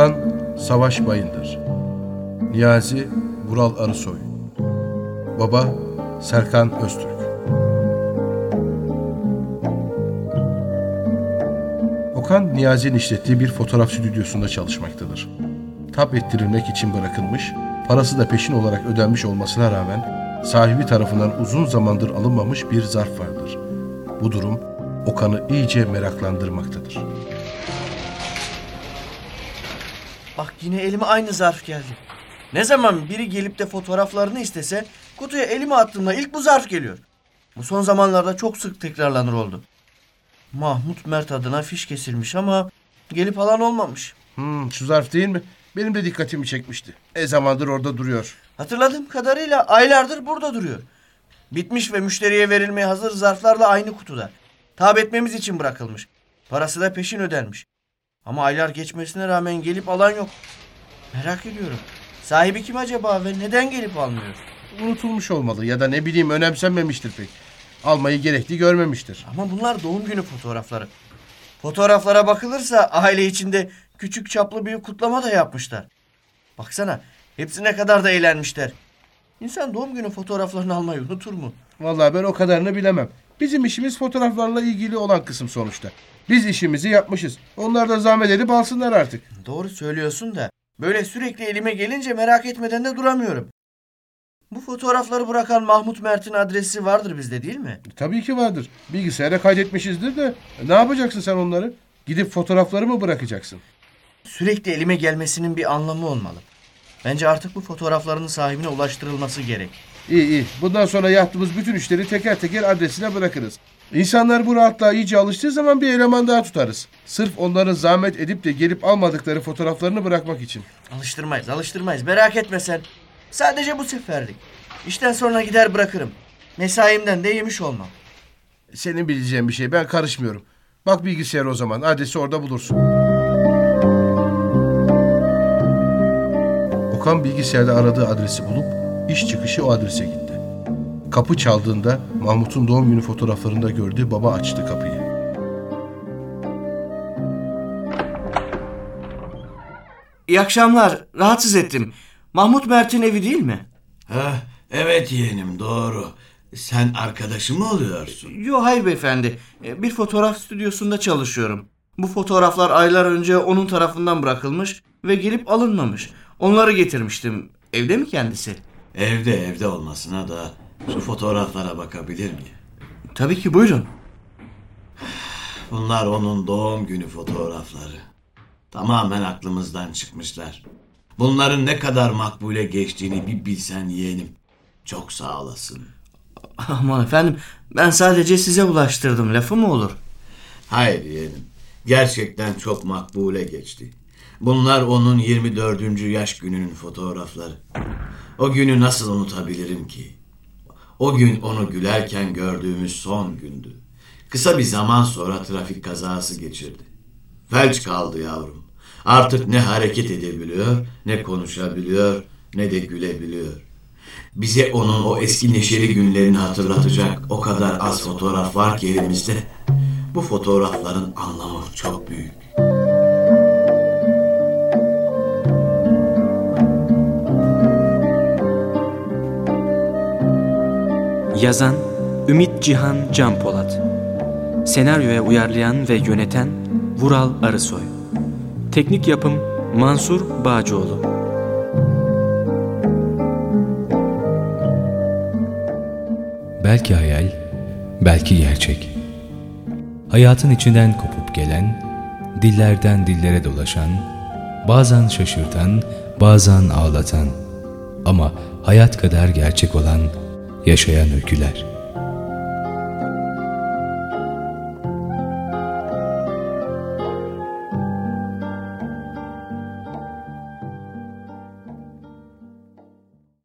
Okan Savaş Bayındır Niyazi Vural Arısoy Baba Serkan Öztürk Okan Niyazi'nin işlettiği bir fotoğraf stüdyosunda çalışmaktadır. Tap ettirilmek için bırakılmış, parası da peşin olarak ödenmiş olmasına rağmen sahibi tarafından uzun zamandır alınmamış bir zarf vardır. Bu durum Okan'ı iyice meraklandırmaktadır. Bak yine elime aynı zarf geldi. Ne zaman biri gelip de fotoğraflarını istese kutuya elimi attığımda ilk bu zarf geliyor. Bu son zamanlarda çok sık tekrarlanır oldu. Mahmut Mert adına fiş kesilmiş ama gelip alan olmamış. Hmm, şu zarf değil mi? Benim de dikkatimi çekmişti. E zamandır orada duruyor. Hatırladığım kadarıyla aylardır burada duruyor. Bitmiş ve müşteriye verilmeye hazır zarflarla aynı kutuda. Tab etmemiz için bırakılmış. Parası da peşin ödenmiş. Ama aylar geçmesine rağmen gelip alan yok. Merak ediyorum. Sahibi kim acaba ve neden gelip almıyor? Unutulmuş olmalı ya da ne bileyim önemsenmemiştir pek. Almayı gerektiği görmemiştir. Ama bunlar doğum günü fotoğrafları. Fotoğraflara bakılırsa aile içinde küçük çaplı bir kutlama da yapmışlar. Baksana hepsi ne kadar da eğlenmişler. İnsan doğum günü fotoğraflarını almayı unutur mu? Vallahi ben o kadarını bilemem. Bizim işimiz fotoğraflarla ilgili olan kısım sonuçta. Biz işimizi yapmışız. Onlar da zahmet edip alsınlar artık. Doğru söylüyorsun da böyle sürekli elime gelince merak etmeden de duramıyorum. Bu fotoğrafları bırakan Mahmut Mert'in adresi vardır bizde değil mi? Tabii ki vardır. Bilgisayara kaydetmişizdir de ne yapacaksın sen onları? Gidip fotoğrafları mı bırakacaksın? Sürekli elime gelmesinin bir anlamı olmalı. Bence artık bu fotoğrafların sahibine ulaştırılması gerek. İyi iyi. Bundan sonra yaptığımız bütün işleri teker teker adresine bırakırız. İnsanlar bu rahatlığa iyice alıştığı zaman bir eleman daha tutarız. Sırf onların zahmet edip de gelip almadıkları fotoğraflarını bırakmak için. Alıştırmayız, alıştırmayız. Merak etme sen. Sadece bu seferlik. İşten sonra gider bırakırım. Mesaimden de yemiş olmam. Senin bileceğin bir şey. Ben karışmıyorum. Bak bilgisayar o zaman. Adresi orada bulursun. Okan bilgisayarda aradığı adresi bulup iş çıkışı o adrese gitti. Kapı çaldığında Mahmut'un doğum günü fotoğraflarında gördüğü baba açtı kapıyı. İyi akşamlar. Rahatsız ettim. Mahmut Mert'in evi değil mi? Ha, evet yeğenim doğru. Sen arkadaşı mı oluyorsun? Yo hayır beyefendi. E, Bir fotoğraf stüdyosunda çalışıyorum. Bu fotoğraflar aylar önce onun tarafından bırakılmış ve gelip alınmamış. Onları getirmiştim. Evde mi kendisi? Evde evde olmasına da şu fotoğraflara bakabilir miyim? Tabii ki buyurun. Bunlar onun doğum günü fotoğrafları. Tamamen aklımızdan çıkmışlar. Bunların ne kadar makbule geçtiğini bir bilsen yeğenim. Çok sağ olasın. Aman efendim ben sadece size ulaştırdım. Lafı mı olur? Hayır yeğenim. Gerçekten çok makbule geçti. Bunlar onun 24. yaş gününün fotoğrafları. O günü nasıl unutabilirim ki? O gün onu gülerken gördüğümüz son gündü. Kısa bir zaman sonra trafik kazası geçirdi. Felç kaldı yavrum. Artık ne hareket edebiliyor, ne konuşabiliyor, ne de gülebiliyor. Bize onun o eski neşeli günlerini hatırlatacak o kadar az fotoğraf var ki elimizde. Bu fotoğrafların anlamı çok büyük. Yazan Ümit Cihan Can Polat Senaryoya uyarlayan ve yöneten Vural Arısoy. Teknik yapım Mansur Bağcıoğlu. Belki hayal, belki gerçek. Hayatın içinden kopup gelen, dillerden dillere dolaşan, bazen şaşırtan, bazen ağlatan ama hayat kadar gerçek olan yaşayan öyküler.